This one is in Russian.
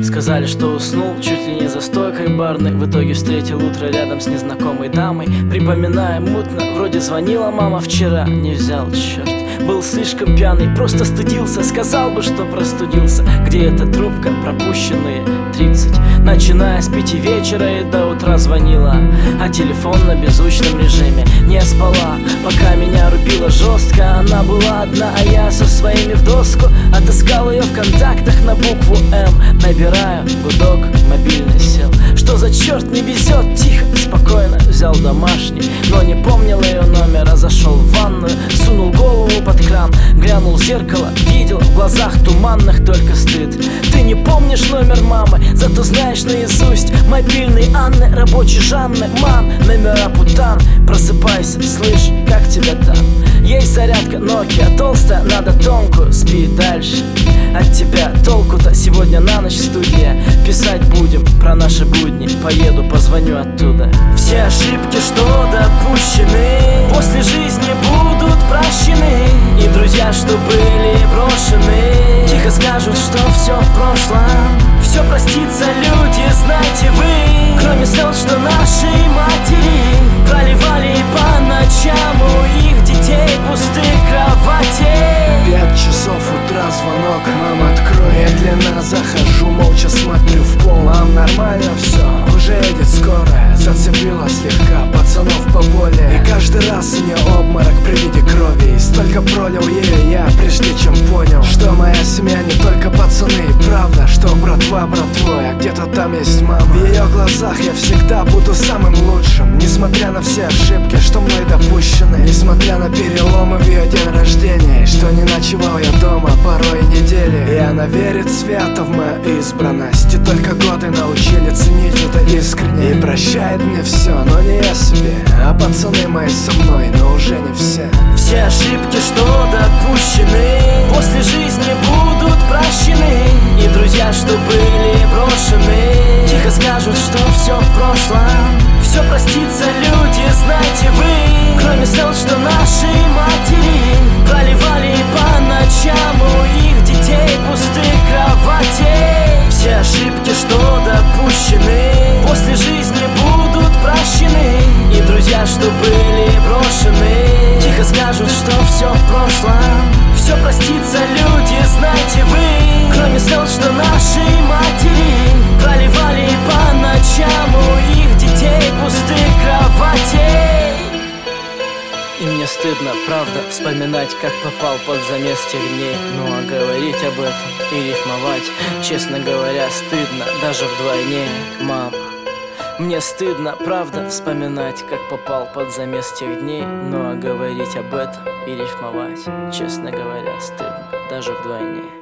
Сказали, что уснул чуть ли не за стойкой барной. В итоге встретил утро рядом с незнакомой дамой. Припоминая мутно, вроде звонила мама вчера. Не взял, черт, был слишком пьяный Просто стыдился, сказал бы, что простудился. Где эта трубка, пропущенные 30 Начиная с пяти вечера и до утра звонила. А телефон на беззвучном режиме Не спала, пока меня рубила жестко Она была одна, а я со своими в доску. Отыскал ее в контактах на букву М Набираю, гудок, мобильный сел Что за черт не везет, тихо, спокойно Взял домашний, но не помнил ее номера Зашел в ванную, Глянул в зеркало, видел в глазах туманных только стыд. Ты не помнишь номер мамы, зато знаешь наизусть. Мобильный Анны, рабочий Жанны, мам Номера путан, просыпайся, слышь, как тебя там? Есть зарядка Nokia, толстая, надо тонкую, спи дальше. От тебя толку-то сегодня на ночь студия Писать будем про наши будни, поеду, позвоню оттуда. Все ошибки, что допущены скажут, что все в прошлом Все простится, люди, знаете вы. Кроме слез, что наши матери Проливали по ночам у их детей пустых кроватей. Пять часов утра, звонок, мам, открой Медленно захожу, молча смотрю в пол. Мам, нормально все, уже едет скорая. Зацепила слегка, пацанов по более И каждый раз у нее обморок при виде крови. И столько пролил ей братва братвой, а где-то там есть мама. В ее глазах я всегда буду самым лучшим Несмотря на все ошибки, что мной допущены. Несмотря на переломы в ее день рождения что не ночевал я дома порой недели. И она верит свято в мою избранность И только годы научили ценить это искренне. И прощает мне все, но не я себе А пацаны мои со мной, но уже не все. Все ошибки, что допущены После жизни будут прощены И друзья, что были брошены Тихо скажут, что все в прошлом. Все простится, люди, знаете вы Кроме слез, что наши матери. Проливали по ночам у их детей пустых кроватей. Все ошибки, что допущены После жизни будут прощены. И друзья, что были стыдно, правда, вспоминать, как попал под замес тех дней Ну а говорить об этом и рифмовать, честно говоря, стыдно даже вдвойне, мама мне стыдно, правда, вспоминать, как попал под замес тех дней Ну а говорить об этом и рифмовать, честно говоря, стыдно даже вдвойне